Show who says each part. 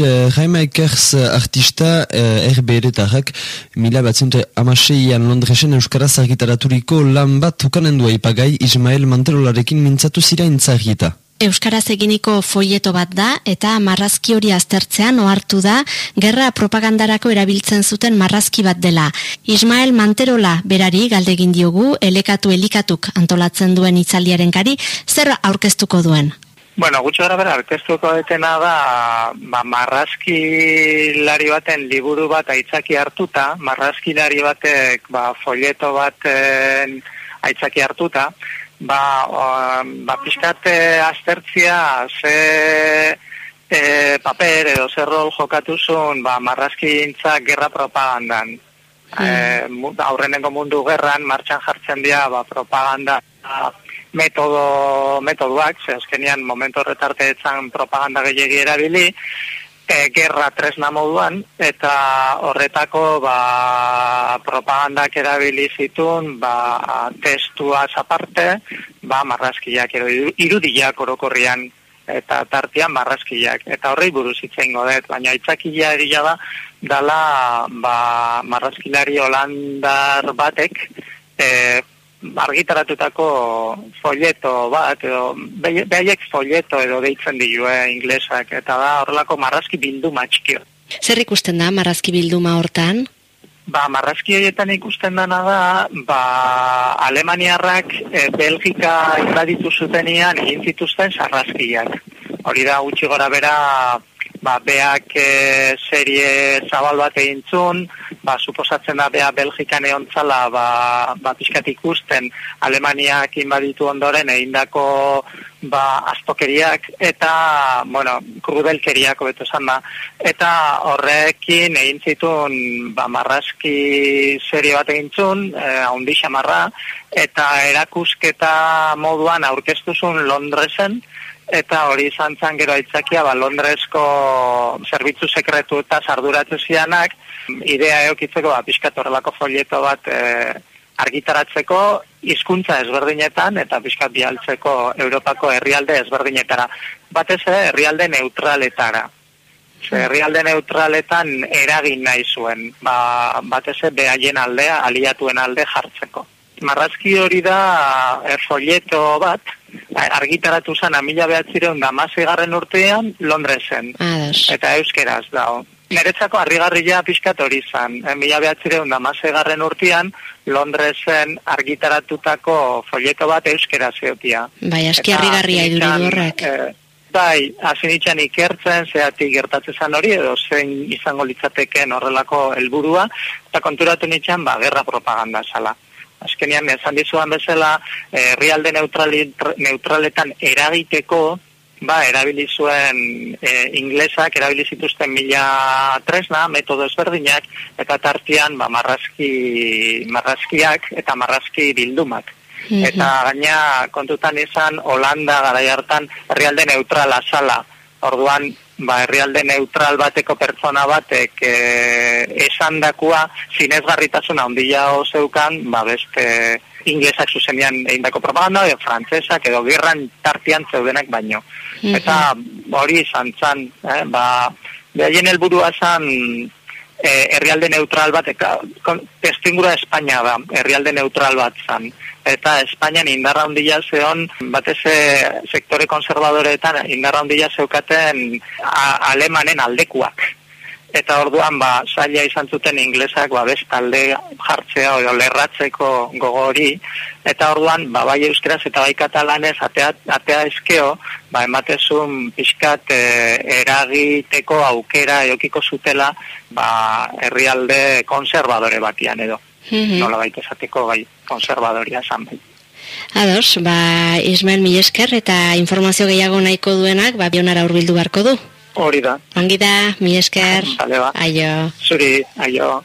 Speaker 1: Uh, Jaime Ekerz artista uh, erberetarrak mila batzente amaseian Londresen Euskaraz argitaraturiko lan bat ukanen du aipagai Ismael Manterolarekin mintzatu zira intzagita.
Speaker 2: Euskaraz eginiko foieto bat da eta marrazki hori aztertzean ohartu da gerra propagandarako erabiltzen zuten marrazki bat dela. Ismael Manterola berari galdegin diogu elekatu elikatuk antolatzen duen itzaldiaren kari zer aurkeztuko duen.
Speaker 3: Bueno, gutxo gara bera, arkeztuko detena da, ba, marrazkilari baten liburu bat aitzaki hartuta, marrazkilari batek ba, folieto baten aitzaki hartuta, ba, o, ba pixkat aztertzia ze e, paper edo zer rol jokatuzun ba, marrazkintzak gerra propagandan. Hmm. E, aurrenengo mundu gerran, martxan jartzen dira ba, propaganda metodo, metodoak, ze azkenian momentu horretarte etzan propaganda gehiagi erabili, e, gerra tresna moduan, eta horretako ba, propagandak erabili zitun, ba, testua aparte, ba, marrazkiak, edo irudiak orokorrian, eta tartian marrazkiak. Eta horrei buruz itzen godet, baina itzakila egia da, dala ba, marrazkilari holandar batek, e, argitaratutako folleto bat, edo, behaiek folleto edo deitzen dilue inglesak, eta da horrelako marrazki bilduma txikio.
Speaker 2: Zer ikusten da marrazki bilduma hortan?
Speaker 3: Ba, marrazki horietan ikusten dana da, ba, Alemaniarrak e, Belgika invaditu zutenian egin zituzten sarrazkiak. Hori da, gutxi gora bera, ba, beak e, serie zabal bat egin zun, ba, suposatzen da bea Belgikan egon ba, ba, pixkat ikusten Alemaniak inbaditu ondoren egindako ba, astokeriak eta, bueno, krubelkeriak beto esan da. Eta horrekin egin zitun ba, marrazki serie bat egin zun, e, xamarra, eta erakusketa moduan aurkeztuzun Londresen, eta hori izan zan gero aitzakia ba, Londresko zerbitzu sekretu eta sarduratu zianak, idea eokitzeko ba, pixkat horrelako folieto bat e, argitaratzeko hizkuntza ezberdinetan eta pixkat bialtzeko Europako herrialde ezberdinetara. Batez herrialde neutraletara. Ze herrialde neutraletan eragin nahi zuen, ba, batez behaien aldea, aliatuen alde jartzeko. Marrazki hori da e, folieto bat, argitaratu zen amila behatzireun da garren urtean Londresen. Eta euskeraz da. Neretzako harrigarria pixkat hori zen. Mila behatzireun da garren urtean Londresen argitaratutako folieto bat euskera zeotia.
Speaker 2: Bai, aski harrigarria iduridu horrek.
Speaker 3: E, bai, hasi ikertzen, zeatik gertatzen zen hori, edo zein izango litzateken horrelako helburua eta konturatu nitxan, ba, gerra propaganda zala azkenian esan dizuan bezala herrialde neutraletan eragiteko ba, erabili zuen e, inglesak, erabili zituzten mila tresna, metodo ezberdinak, eta tartian ba, marrazki, marrazkiak eta marrazki bildumak. Mhm. Eta gaina kontutan izan, Holanda gara hartan herrialde neutrala zala. Orduan, ba, herrialde neutral bateko pertsona batek e, esan dakua zinezgarritasuna ondila zeukan, ba, beste inglesak zuzenean eindako propaganda, edo frantzesak, edo gerran tartian zeudenak baino. Mhm. Eta hori izan zan, eh, ba, behaien helburua zan herrialde neutral bat, testingura Espainia da, herrialde neutral bat zan eta Espainian indarra hundila zeon, batez sektore konservadoretan indarra hundila zeukaten alemanen aldekuak. Eta orduan, ba, zaila izan zuten inglesak, ba, bestalde jartzea, oio, lerratzeko gogo hori, eta orduan, ba, bai euskeraz eta bai katalanez, atea, atea ezkeo, ba, ematezun pixkat e, eragiteko aukera eokiko zutela, ba, herrialde konservadore batian edo. -hmm. nola baita esateko bai konservadoria esan bai.
Speaker 2: Ados, ba, Ismael Milesker eta informazio gehiago nahiko duenak, ba, bionara urbildu barko du.
Speaker 3: Hori da.
Speaker 2: Ongi da, Milesker.
Speaker 3: Ba. Aio. Zuri, aio.